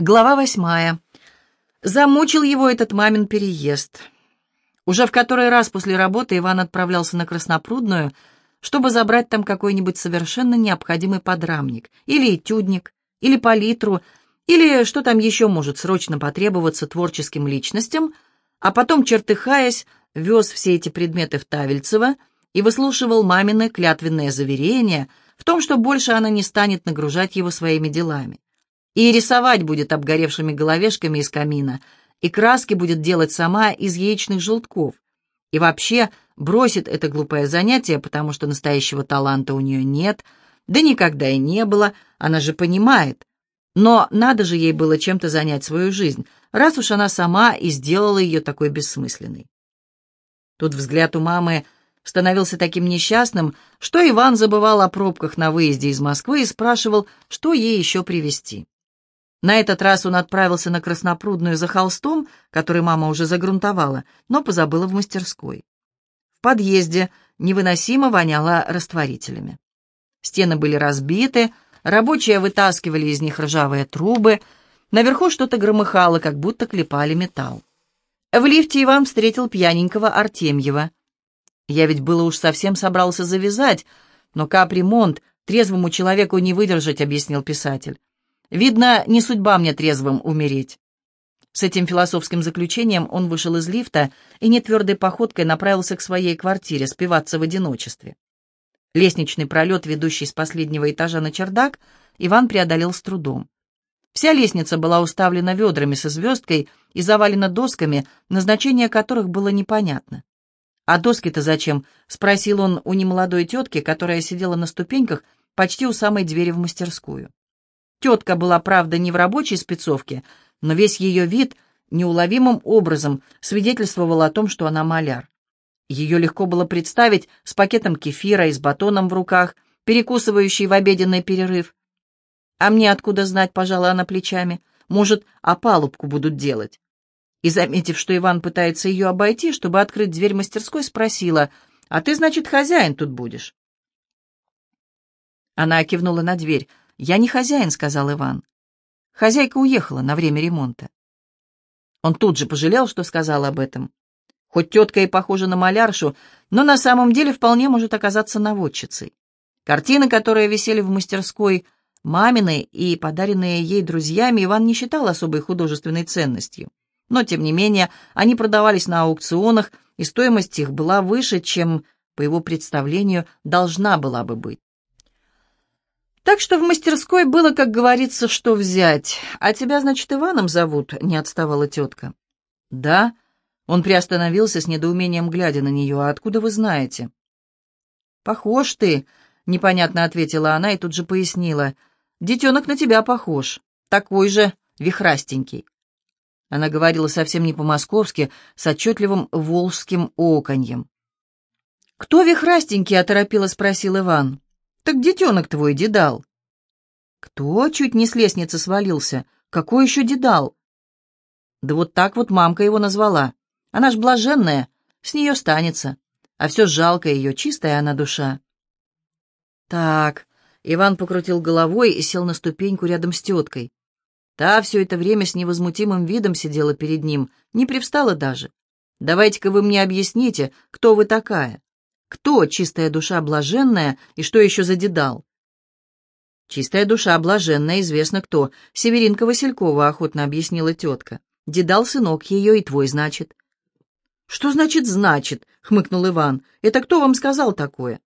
Глава восьмая. Замучил его этот мамин переезд. Уже в который раз после работы Иван отправлялся на Краснопрудную, чтобы забрать там какой-нибудь совершенно необходимый подрамник, или этюдник, или палитру, или что там еще может срочно потребоваться творческим личностям, а потом, чертыхаясь, вез все эти предметы в Тавельцево и выслушивал мамины клятвенные заверения в том, что больше она не станет нагружать его своими делами и рисовать будет обгоревшими головешками из камина, и краски будет делать сама из яичных желтков. И вообще бросит это глупое занятие, потому что настоящего таланта у нее нет, да никогда и не было, она же понимает. Но надо же ей было чем-то занять свою жизнь, раз уж она сама и сделала ее такой бессмысленной. Тут взгляд у мамы становился таким несчастным, что Иван забывал о пробках на выезде из Москвы и спрашивал, что ей еще привезти. На этот раз он отправился на Краснопрудную за холстом, который мама уже загрунтовала, но позабыла в мастерской. В подъезде невыносимо воняло растворителями. Стены были разбиты, рабочие вытаскивали из них ржавые трубы, наверху что-то громыхало, как будто клепали металл. В лифте Иван встретил пьяненького Артемьева. Я ведь было уж совсем собрался завязать, но капремонт трезвому человеку не выдержать, объяснил писатель. Видно, не судьба мне трезвым умереть. С этим философским заключением он вышел из лифта и нетвердой походкой направился к своей квартире спиваться в одиночестве. Лестничный пролет, ведущий с последнего этажа на чердак, Иван преодолел с трудом. Вся лестница была уставлена ведрами со звездкой и завалена досками, назначение которых было непонятно. «А доски-то зачем?» — спросил он у немолодой тетки, которая сидела на ступеньках почти у самой двери в мастерскую. Тетка была, правда, не в рабочей спецовке, но весь ее вид неуловимым образом свидетельствовал о том, что она маляр. Ее легко было представить с пакетом кефира и с батоном в руках, перекусывающей в обеденный перерыв. «А мне откуда знать?» — пожала она плечами. «Может, опалубку будут делать?» И, заметив, что Иван пытается ее обойти, чтобы открыть дверь мастерской, спросила, «А ты, значит, хозяин тут будешь?» Она кивнула на дверь. «Я не хозяин», — сказал Иван. Хозяйка уехала на время ремонта. Он тут же пожалел, что сказал об этом. Хоть тетка и похожа на маляршу, но на самом деле вполне может оказаться наводчицей. Картины, которые висели в мастерской маминой и подаренные ей друзьями, Иван не считал особой художественной ценностью. Но, тем не менее, они продавались на аукционах, и стоимость их была выше, чем, по его представлению, должна была бы быть. Так что в мастерской было, как говорится, что взять. А тебя, значит, Иваном зовут?» — не отставала тетка. «Да». Он приостановился с недоумением, глядя на нее. «А откуда вы знаете?» «Похож ты», — непонятно ответила она и тут же пояснила. «Детенок на тебя похож. Такой же, вихрастенький». Она говорила совсем не по-московски, с отчетливым волжским оконьем. «Кто вихрастенький?» — оторопило спросил Иван. «Так детенок твой, дедал». «Кто?» — чуть не с лестницы свалился. «Какой еще дедал?» «Да вот так вот мамка его назвала. Она ж блаженная, с нее станется. А все жалко ее, чистая она душа». «Так», — Иван покрутил головой и сел на ступеньку рядом с теткой. Та все это время с невозмутимым видом сидела перед ним, не привстала даже. «Давайте-ка вы мне объясните, кто вы такая?» Кто чистая душа блаженная и что еще за дедал? Чистая душа блаженная, известно кто. Северинка Василькова, охотно объяснила тетка. Дедал сынок ее и твой, значит. Что значит «значит»? — хмыкнул Иван. Это кто вам сказал такое?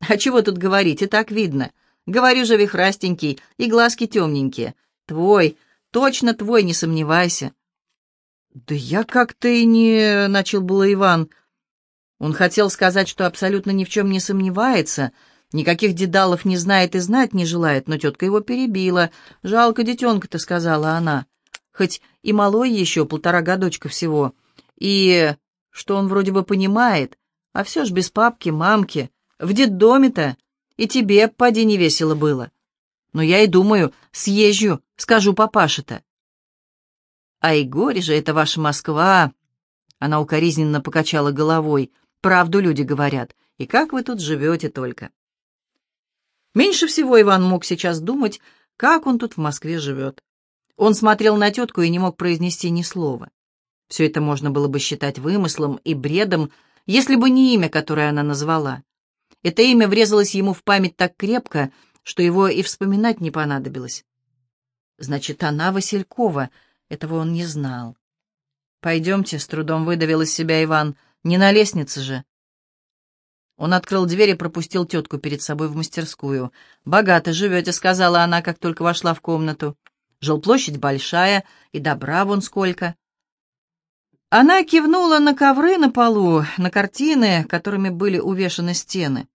А чего тут говорить, и так видно. Говорю же, вихрастенький, и глазки темненькие. Твой, точно твой, не сомневайся. Да я как-то и не... — начал было Иван. Он хотел сказать, что абсолютно ни в чем не сомневается, никаких дедалов не знает и знать не желает, но тетка его перебила. «Жалко детенка-то», — сказала она. «Хоть и малой еще, полтора годочка всего. И что он вроде бы понимает, а все ж без папки, мамки. В детдоме-то и тебе, поди, не весело было. Но я и думаю, съезжу, скажу папаше-то». «А и горе же это ваша Москва!» Она укоризненно покачала головой. Правду люди говорят. И как вы тут живете только?» Меньше всего Иван мог сейчас думать, как он тут в Москве живет. Он смотрел на тетку и не мог произнести ни слова. Все это можно было бы считать вымыслом и бредом, если бы не имя, которое она назвала. Это имя врезалось ему в память так крепко, что его и вспоминать не понадобилось. Значит, она Василькова, этого он не знал. «Пойдемте», — с трудом выдавил из себя Иван, — «не на лестнице же». Он открыл дверь и пропустил тетку перед собой в мастерскую. «Богато живете», — сказала она, как только вошла в комнату. Жилплощадь большая, и добра вон сколько. Она кивнула на ковры на полу, на картины, которыми были увешаны стены.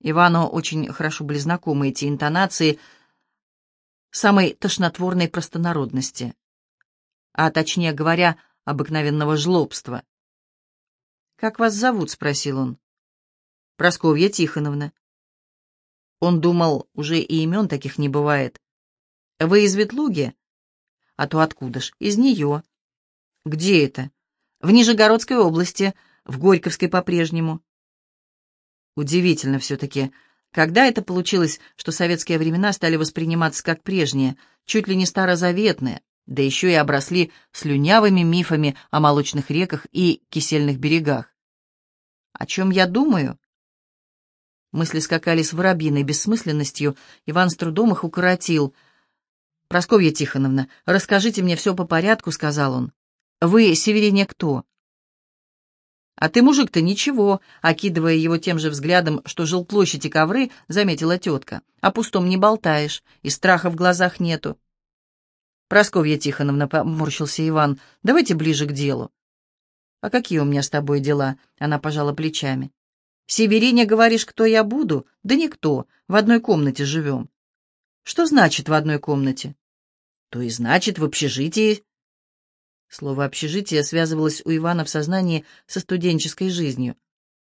Ивану очень хорошо были знакомы эти интонации самой тошнотворной простонародности, а точнее говоря, обыкновенного жлобства. «Как вас зовут?» — спросил он. «Просковья Тихоновна». Он думал, уже и имен таких не бывает. Вы из Ветлуги? А то откуда ж? Из нее. Где это? В Нижегородской области, в Горьковской по-прежнему. Удивительно все-таки, когда это получилось, что советские времена стали восприниматься как прежние, чуть ли не старозаветные, да еще и обросли слюнявыми мифами о молочных реках и кисельных берегах. О чем я думаю? Мысли скакали с воробьиной бессмысленностью, Иван с трудом их укоротил — «Просковья Тихоновна, расскажите мне все по порядку», — сказал он. «Вы, Северине, кто?» «А ты, мужик-то, ничего», — окидывая его тем же взглядом, что жил площадь и ковры, заметила тетка. «О пустом не болтаешь, и страха в глазах нету». «Просковья Тихоновна», — поморщился Иван, — «давайте ближе к делу». «А какие у меня с тобой дела?» — она пожала плечами. «Северине говоришь, кто я буду? Да никто, в одной комнате живем». Что значит в одной комнате? То и значит в общежитии. Слово «общежитие» связывалось у Ивана в сознании со студенческой жизнью.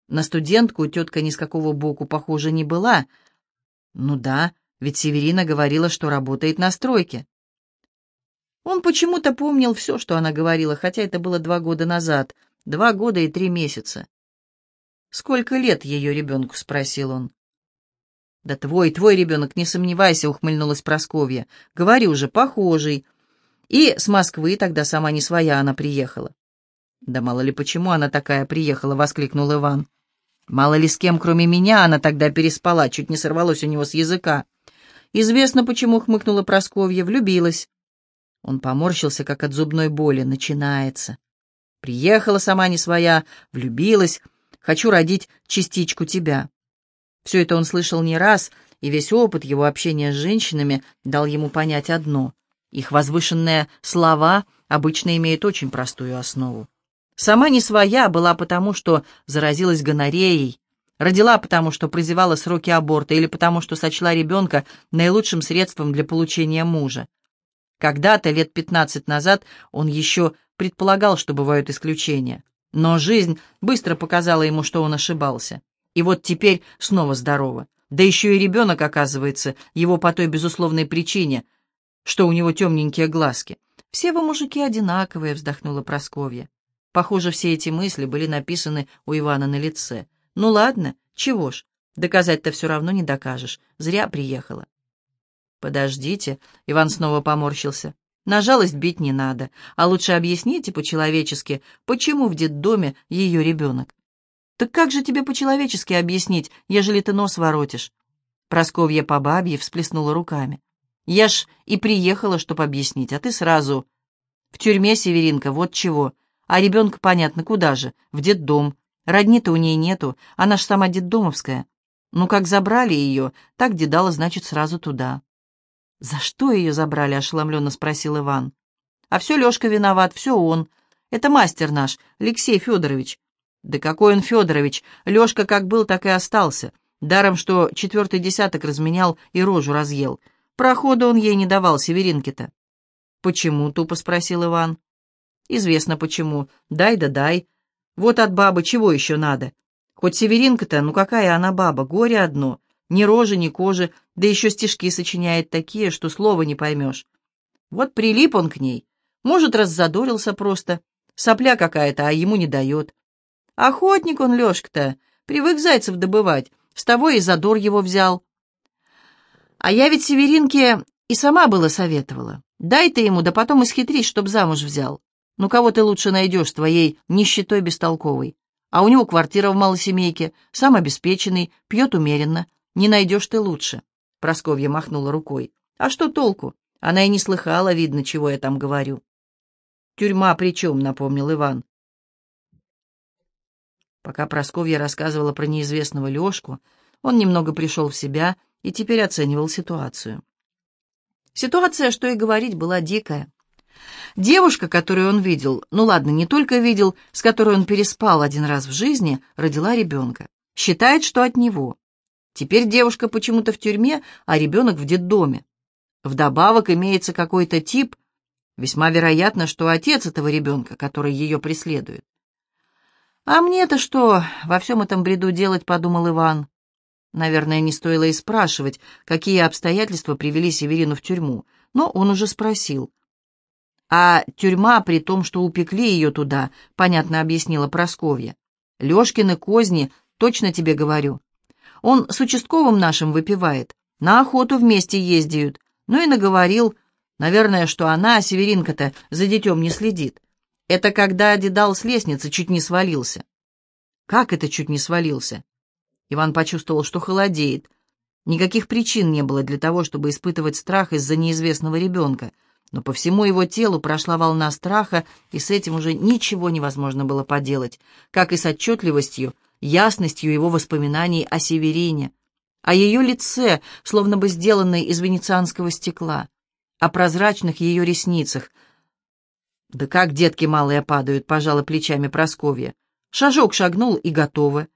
На студентку тетка ни с какого боку похожа не была. Ну да, ведь Северина говорила, что работает на стройке. Он почему-то помнил все, что она говорила, хотя это было два года назад, два года и три месяца. «Сколько лет ее ребенку?» — спросил он. «Да твой, твой ребенок, не сомневайся», — ухмыльнулась Просковья. «Говори уже, похожий». И с Москвы тогда сама не своя она приехала. «Да мало ли почему она такая приехала», — воскликнул Иван. «Мало ли с кем, кроме меня, она тогда переспала, чуть не сорвалось у него с языка». «Известно, почему», — хмыкнула Просковья, — «влюбилась». Он поморщился, как от зубной боли. «Начинается». «Приехала сама не своя, влюбилась. Хочу родить частичку тебя». Все это он слышал не раз, и весь опыт его общения с женщинами дал ему понять одно. Их возвышенные слова обычно имеют очень простую основу. Сама не своя была потому, что заразилась гонореей, родила потому, что прозевала сроки аборта или потому, что сочла ребенка наилучшим средством для получения мужа. Когда-то, лет пятнадцать назад, он еще предполагал, что бывают исключения. Но жизнь быстро показала ему, что он ошибался. И вот теперь снова здорово. Да еще и ребенок, оказывается, его по той безусловной причине, что у него темненькие глазки. «Все вы мужики одинаковые», — вздохнула Просковья. Похоже, все эти мысли были написаны у Ивана на лице. «Ну ладно, чего ж, доказать-то все равно не докажешь. Зря приехала». «Подождите», — Иван снова поморщился. «На жалость бить не надо, а лучше объясните по-человечески, почему в детдоме ее ребенок. «Так как же тебе по-человечески объяснить, ежели ты нос воротишь?» Просковья по бабье всплеснула руками. «Я ж и приехала, чтоб объяснить, а ты сразу...» «В тюрьме, Северинка, вот чего. А ребенка, понятно, куда же? В детдом. Родни-то у ней нету, она ж сама детдомовская. Ну, как забрали ее, так дедала, значит, сразу туда». «За что ее забрали?» — ошеломленно спросил Иван. «А все Лешка виноват, все он. Это мастер наш, Алексей Федорович. Да какой он Федорович! Лешка как был, так и остался. Даром, что четвертый десяток разменял и рожу разъел. Прохода он ей не давал, Северинке-то. «Почему?» — тупо спросил Иван. «Известно почему. Дай да дай. Вот от бабы чего еще надо? Хоть Северинка-то, ну какая она баба, горе одно. Ни рожи, ни кожи, да еще стишки сочиняет такие, что слова не поймешь. Вот прилип он к ней. Может, раззадорился просто. Сопля какая-то, а ему не дает. Охотник он, Лешка-то, привык зайцев добывать, с того и задор его взял. А я ведь Северинке и сама было советовала. Дай ты ему, да потом исхитрись, чтоб замуж взял. Ну кого ты лучше найдешь твоей нищетой бестолковой? А у него квартира в малосемейке, сам обеспеченный, пьет умеренно. Не найдешь ты лучше. Просковья махнула рукой. А что толку? Она и не слыхала, видно, чего я там говорю. Тюрьма при чем, напомнил Иван. Пока Просковья рассказывала про неизвестного Лешку, он немного пришел в себя и теперь оценивал ситуацию. Ситуация, что и говорить, была дикая. Девушка, которую он видел, ну ладно, не только видел, с которой он переспал один раз в жизни, родила ребенка. Считает, что от него. Теперь девушка почему-то в тюрьме, а ребенок в детдоме. Вдобавок имеется какой-то тип, весьма вероятно, что отец этого ребенка, который ее преследует. «А мне-то что во всем этом бреду делать?» — подумал Иван. Наверное, не стоило и спрашивать, какие обстоятельства привели Северину в тюрьму, но он уже спросил. А тюрьма, при том, что упекли ее туда, понятно объяснила Просковья. Лешкины козни, точно тебе говорю. Он с участковым нашим выпивает, на охоту вместе ездят. Ну и наговорил, наверное, что она, Северинка-то, за детем не следит. Это когда Дедал с лестницы чуть не свалился. Как это чуть не свалился? Иван почувствовал, что холодеет. Никаких причин не было для того, чтобы испытывать страх из-за неизвестного ребенка — но по всему его телу прошла волна страха, и с этим уже ничего невозможно было поделать, как и с отчетливостью, ясностью его воспоминаний о Северине, о ее лице, словно бы сделанной из венецианского стекла, о прозрачных ее ресницах. «Да как детки малые падают», — пожала плечами Просковья. «Шажок шагнул и готово.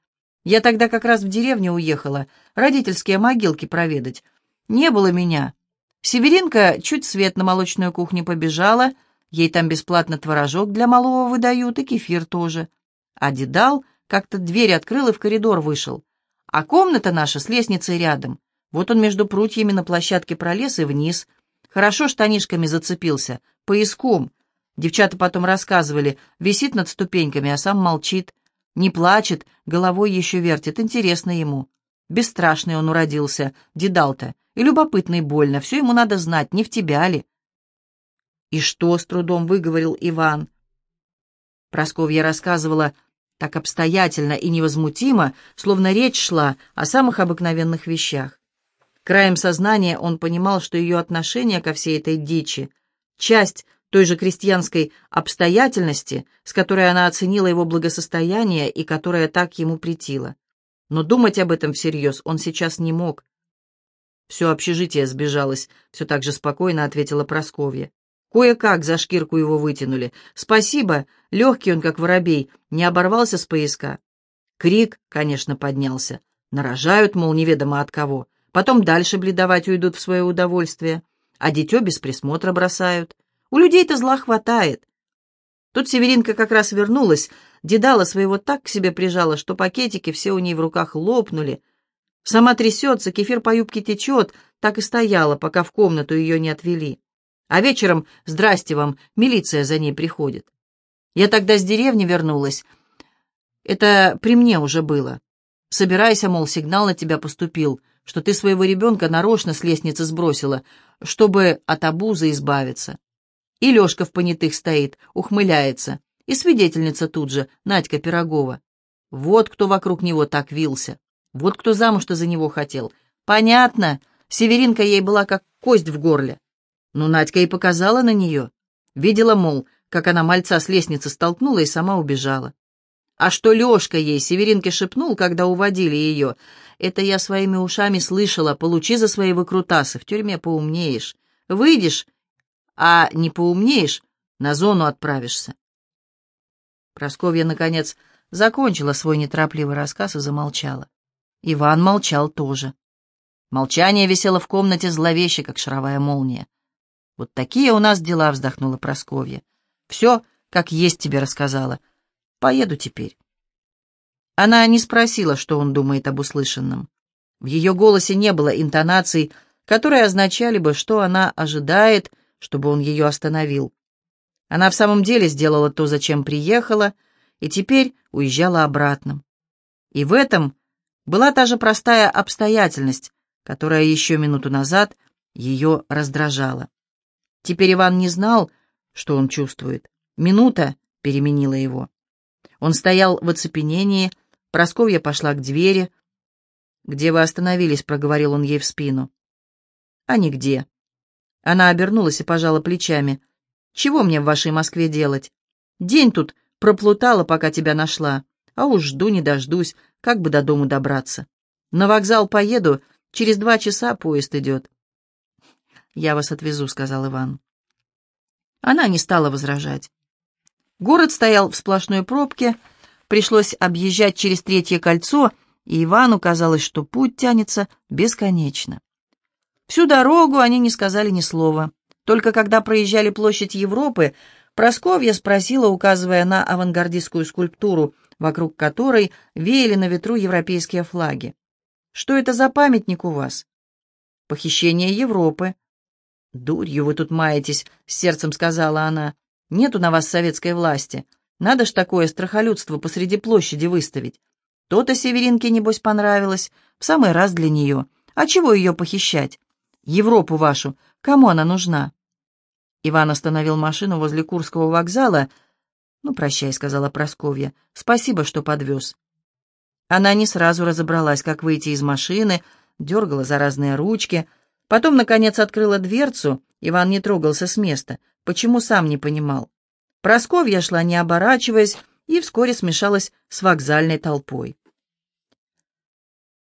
Я тогда как раз в деревню уехала, родительские могилки проведать. Не было меня, Северинка чуть свет на молочную кухню побежала, ей там бесплатно творожок для малого выдают и кефир тоже. А Дедал как-то дверь открыл и в коридор вышел. А комната наша с лестницей рядом. Вот он между прутьями на площадке пролез и вниз. Хорошо штанишками зацепился, пояском. Девчата потом рассказывали, висит над ступеньками, а сам молчит. Не плачет, головой еще вертит, интересно ему. Бесстрашный он уродился, Дедал-то. И любопытно и больно, все ему надо знать, не в тебя ли. «И что?» — с трудом выговорил Иван. Просковья рассказывала так обстоятельно и невозмутимо, словно речь шла о самых обыкновенных вещах. Краем сознания он понимал, что ее отношение ко всей этой дичи — часть той же крестьянской обстоятельности, с которой она оценила его благосостояние и которая так ему претила. Но думать об этом всерьез он сейчас не мог. «Все общежитие сбежалось», — все так же спокойно ответила Просковья. Кое-как за шкирку его вытянули. Спасибо, легкий он, как воробей, не оборвался с пояска. Крик, конечно, поднялся. Нарожают, мол, неведомо от кого. Потом дальше бледовать уйдут в свое удовольствие. А дитё без присмотра бросают. У людей-то зла хватает. Тут Северинка как раз вернулась, дедала своего так к себе прижала, что пакетики все у ней в руках лопнули, Сама трясется, кефир по юбке течет, так и стояла, пока в комнату ее не отвели. А вечером, здрасте вам, милиция за ней приходит. Я тогда с деревни вернулась. Это при мне уже было. Собирайся, мол, сигнал на тебя поступил, что ты своего ребенка нарочно с лестницы сбросила, чтобы от обузы избавиться. И Лешка в понятых стоит, ухмыляется. И свидетельница тут же, Надька Пирогова. Вот кто вокруг него так вился. Вот кто замуж-то за него хотел. Понятно, Северинка ей была как кость в горле. Но Надька и показала на нее. Видела, мол, как она мальца с лестницы столкнула и сама убежала. А что Лешка ей Северинке шепнул, когда уводили ее, это я своими ушами слышала, получи за свои выкрутасы, в тюрьме поумнеешь. Выйдешь, а не поумнеешь, на зону отправишься. Просковья, наконец, закончила свой неторопливый рассказ и замолчала. Иван молчал тоже. Молчание висело в комнате зловеще, как шаровая молния. «Вот такие у нас дела», — вздохнула Просковья. «Все, как есть тебе рассказала. Поеду теперь». Она не спросила, что он думает об услышанном. В ее голосе не было интонаций, которые означали бы, что она ожидает, чтобы он ее остановил. Она в самом деле сделала то, зачем приехала, и теперь уезжала обратно. И в этом была та же простая обстоятельность, которая еще минуту назад ее раздражала. Теперь Иван не знал, что он чувствует. Минута переменила его. Он стоял в оцепенении, Просковья пошла к двери. «Где вы остановились?» — проговорил он ей в спину. «А нигде». Она обернулась и пожала плечами. «Чего мне в вашей Москве делать? День тут проплутала, пока тебя нашла, а уж жду не дождусь, как бы до дому добраться. На вокзал поеду, через два часа поезд идет». «Я вас отвезу», — сказал Иван. Она не стала возражать. Город стоял в сплошной пробке, пришлось объезжать через третье кольцо, и Ивану казалось, что путь тянется бесконечно. Всю дорогу они не сказали ни слова. Только когда проезжали площадь Европы, Просковья спросила, указывая на авангардистскую скульптуру, вокруг которой веяли на ветру европейские флаги. «Что это за памятник у вас?» «Похищение Европы». «Дурью вы тут маетесь», — с сердцем сказала она. «Нету на вас советской власти. Надо ж такое страхолюдство посреди площади выставить. То-то Северинке, небось, понравилось. В самый раз для нее. А чего ее похищать? Европу вашу. Кому она нужна?» Иван остановил машину возле Курского вокзала. «Ну, прощай», — сказала Просковья. «Спасибо, что подвез». Она не сразу разобралась, как выйти из машины, дергала за разные ручки — Потом, наконец, открыла дверцу. Иван не трогался с места. Почему, сам не понимал. Просковья шла, не оборачиваясь, и вскоре смешалась с вокзальной толпой.